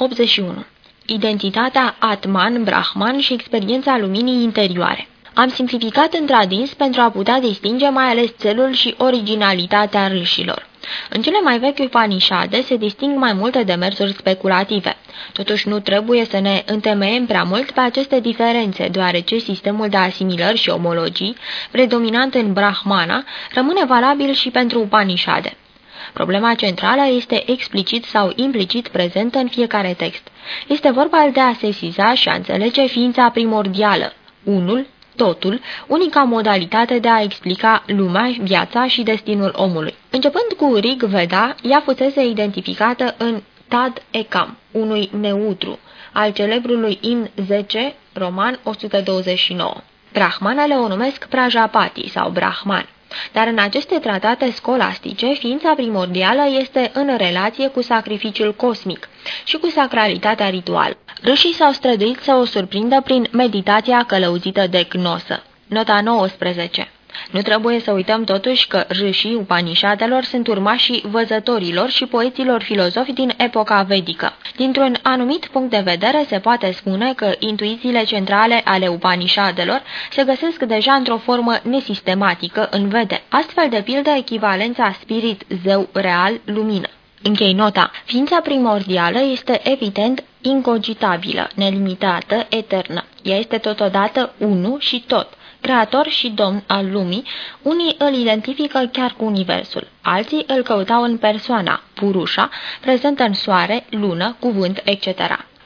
81. Identitatea Atman-Brahman și experiența luminii interioare am simplificat într-adins pentru a putea distinge mai ales țelul și originalitatea râșilor. În cele mai vechi Upanishade se disting mai multe demersuri speculative. Totuși nu trebuie să ne întemeiem prea mult pe aceste diferențe, deoarece sistemul de asimilări și omologii, predominant în Brahmana, rămâne valabil și pentru Upanishade. Problema centrală este explicit sau implicit prezentă în fiecare text. Este vorba de a sesiza și a înțelege ființa primordială, unul, totul, unica modalitate de a explica lumea, viața și destinul omului. Începând cu Rig Veda, ea fusese identificată în Tad Ekam, unui neutru, al celebrului In 10, roman 129. Brahmanele o numesc Prajapati sau Brahman. Dar în aceste tratate scolastice, ființa primordială este în relație cu sacrificiul cosmic și cu sacralitatea rituală. Râșii s-au străduit să o surprindă prin meditația călăuzită de gnosă. Nota 19 nu trebuie să uităm totuși că râșii Upanishadelor sunt urmașii văzătorilor și poeților filozofi din epoca vedică. Dintr-un anumit punct de vedere se poate spune că intuițiile centrale ale Upanishadelor se găsesc deja într-o formă nesistematică în vede, astfel de pildă echivalența spirit-zeu real lumină. Închei nota. Ființa primordială este evident incogitabilă, nelimitată, eternă. Ea este totodată unu și tot creator și domn al lumii, unii îl identifică chiar cu universul, alții îl căutau în persoana, Purusha, prezentă în soare, lună, cuvânt, etc.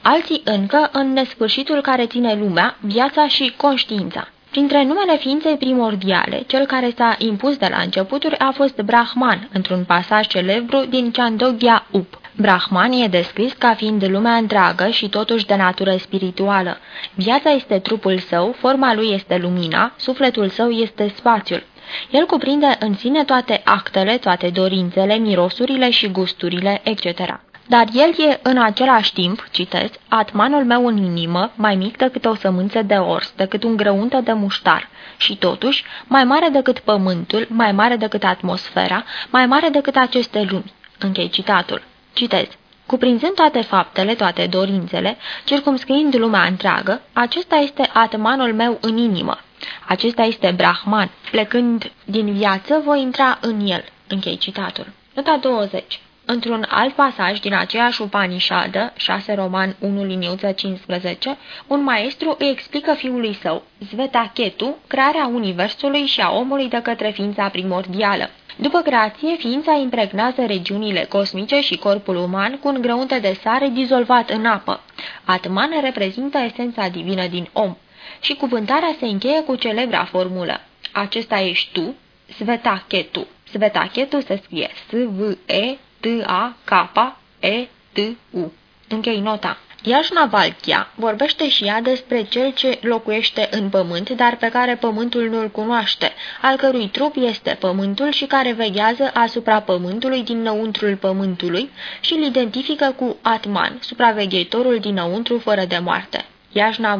Alții încă în nesfârșitul care ține lumea, viața și conștiința. Printre numele ființei primordiale, cel care s-a impus de la începuturi a fost Brahman, într-un pasaj celebru din Chandogya Up. Brahman e descris ca fiind lumea întreagă și totuși de natură spirituală. Viața este trupul său, forma lui este lumina, sufletul său este spațiul. El cuprinde în sine toate actele, toate dorințele, mirosurile și gusturile, etc. Dar el e în același timp, citesc, atmanul meu în inimă, mai mic decât o sămânță de ors, decât un grăuntă de muștar, și totuși mai mare decât pământul, mai mare decât atmosfera, mai mare decât aceste lumi. Închei citatul. Citez. Cuprinzând toate faptele, toate dorințele, circumscriind lumea întreagă, acesta este atmanul meu în inimă. Acesta este Brahman. Plecând din viață, voi intra în el. Închei citatul. Nota 20. Într-un alt pasaj din aceeași Upanishadă, 6 Roman 1 liniuță 15, un maestru îi explică fiului său, Zvetachetu, crearea universului și a omului de către ființa primordială. După creație, ființa impregnează regiunile cosmice și corpul uman cu un grăunte de sare dizolvat în apă. Atman reprezintă esența divină din om. Și cuvântarea se încheie cu celebra formulă. Acesta ești tu, Svetachetu. Svetachetu se scrie S-V-E-T-A-K-E-T-U. Închei nota. Valchia vorbește și ea despre cel ce locuiește în pământ, dar pe care pământul nu-l cunoaște, al cărui trup este pământul și care veghează asupra pământului dinăuntrul pământului și îl identifică cu Atman, supraveghetorul dinăuntru fără de moarte.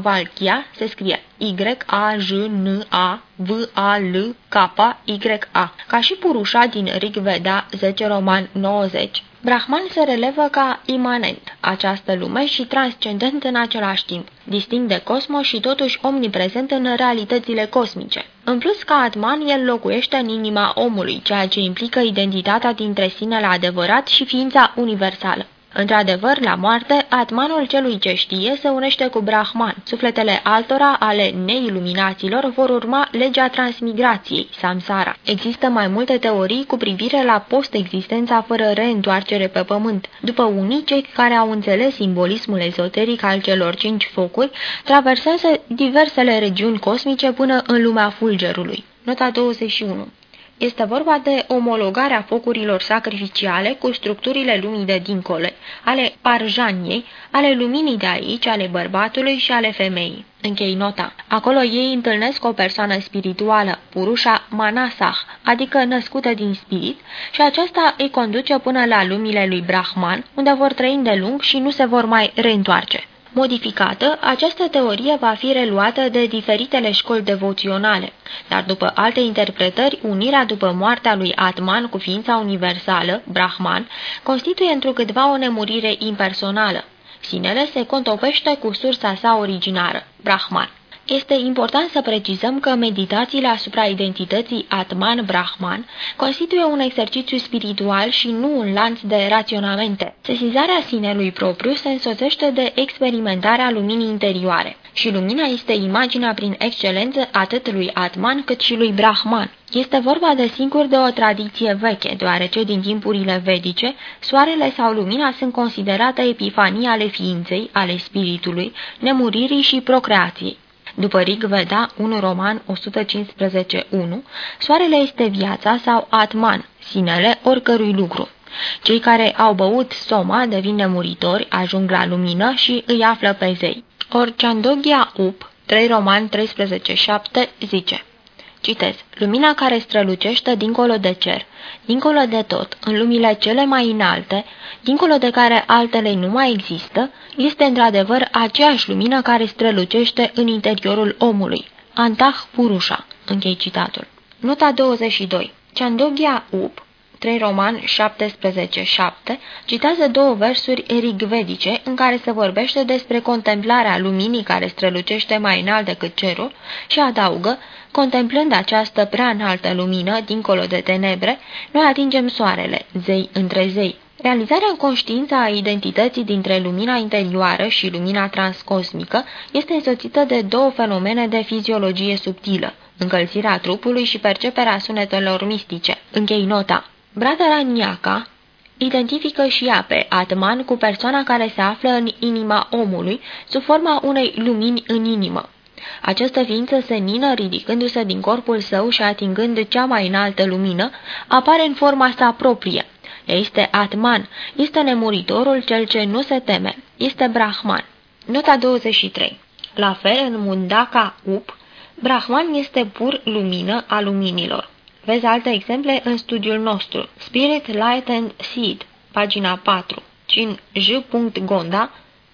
Valchia se scrie Y-A-J-N-A-V-A-L-K-Y-A, ca și Purușa din Rig Veda 10 Roman 90. Brahman se relevă ca imanent această lume și transcendent în același timp, distinct de cosmos și totuși omniprezent în realitățile cosmice. În plus, ca Atman, el locuiește în inima omului, ceea ce implică identitatea dintre sinele adevărat și ființa universală. Într-adevăr, la moarte, atmanul celui ce știe se unește cu Brahman. Sufletele altora ale neiluminaților vor urma legea transmigrației, samsara. Există mai multe teorii cu privire la post-existența fără reîntoarcere pe pământ. După unii, cei care au înțeles simbolismul ezoteric al celor cinci focuri, traversează diversele regiuni cosmice până în lumea fulgerului. Nota 21 este vorba de omologarea focurilor sacrificiale cu structurile lumii de dincolo, ale parjaniei, ale luminii de aici, ale bărbatului și ale femeii. Închei nota. Acolo ei întâlnesc o persoană spirituală, Purusha Manasah, adică născută din spirit, și aceasta îi conduce până la lumile lui Brahman, unde vor trăi îndelung și nu se vor mai reîntoarce. Modificată, această teorie va fi reluată de diferitele școli devoționale, dar după alte interpretări, unirea după moartea lui Atman cu ființa universală, Brahman, constituie întrucâtva o nemurire impersonală. Sinele se contopește cu sursa sa originară, Brahman. Este important să precizăm că meditațiile asupra identității Atman-Brahman constituie un exercițiu spiritual și nu un lanț de raționamente. Sesizarea sinelui propriu se însoțește de experimentarea luminii interioare și lumina este imaginea prin excelență atât lui Atman cât și lui Brahman. Este vorba de singur de o tradiție veche, deoarece din timpurile vedice, soarele sau lumina sunt considerate epifanii ale ființei, ale spiritului, nemuririi și procreației. După Rig Veda, 1 Roman 115.1, soarele este viața sau Atman, sinele oricărui lucru. Cei care au băut soma devin nemuritori, ajung la lumină și îi află pe zei. Or Chandogia Up, 3 Roman 13.7, zice Citez. Lumina care strălucește dincolo de cer, dincolo de tot, în lumile cele mai înalte, dincolo de care altele nu mai există, este într-adevăr aceeași lumină care strălucește în interiorul omului. Antah Purusha. Închei citatul. Nota 22. Chandogia Up, 3 Roman 17.7, citează două versuri erigvedice în care se vorbește despre contemplarea luminii care strălucește mai înalt decât cerul și adaugă, contemplând această prea înaltă lumină, dincolo de tenebre, noi atingem soarele, zei între zei. Realizarea în conștiință a identității dintre lumina interioară și lumina transcosmică este însoțită de două fenomene de fiziologie subtilă, încălzirea trupului și perceperea sunetelor mistice. Închei nota. Brataraniaca identifică și ea pe Atman cu persoana care se află în inima omului, sub forma unei lumini în inimă. Această ființă senină, ridicându-se din corpul său și atingând cea mai înaltă lumină, apare în forma sa proprie. Este Atman, este nemuritorul cel ce nu se teme, este Brahman. Nota 23 La fel, în Mundaka Up, Brahman este pur lumină a luminilor. Vezi alte exemple în studiul nostru. Spirit, Light and Seed, pagina 4. Cin J. Gonda,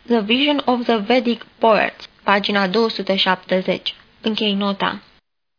The Vision of the Vedic Poets, pagina 270. Închei nota.